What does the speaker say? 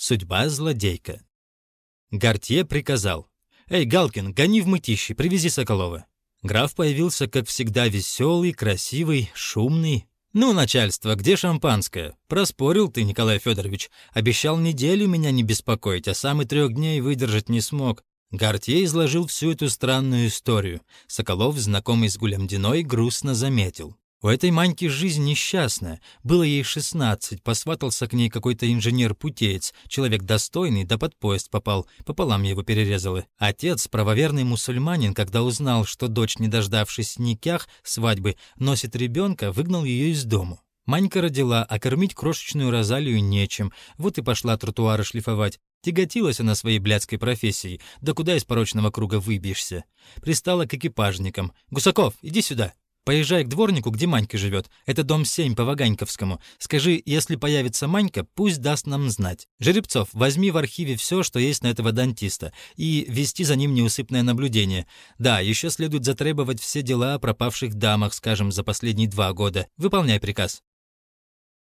Судьба злодейка. Гортье приказал. «Эй, Галкин, гони в мытищи, привези Соколова». Граф появился, как всегда, веселый, красивый, шумный. «Ну, начальство, где шампанское? Проспорил ты, Николай Федорович. Обещал неделю меня не беспокоить, а сам и трех дней выдержать не смог». Гортье изложил всю эту странную историю. Соколов, знакомый с Гулямдиной, грустно заметил. У этой Маньки жизнь несчастная. Было ей 16, посватался к ней какой-то инженер-путеец, человек достойный, да под поезд попал, пополам его перерезало. Отец, правоверный мусульманин, когда узнал, что дочь, не дождавшись никях, свадьбы, носит ребенка, выгнал ее из дому. Манька родила, а кормить крошечную Розалию нечем, вот и пошла тротуары шлифовать. Тяготилась она своей блядской профессией, да куда из порочного круга выбьешься. Пристала к экипажникам. «Гусаков, иди сюда!» Поезжай к дворнику, где Манька живет. Это дом 7 по Ваганьковскому. Скажи, если появится Манька, пусть даст нам знать. Жеребцов, возьми в архиве все, что есть на этого дантиста, и вести за ним неусыпное наблюдение. Да, еще следует затребовать все дела о пропавших дамах, скажем, за последние два года. Выполняй приказ.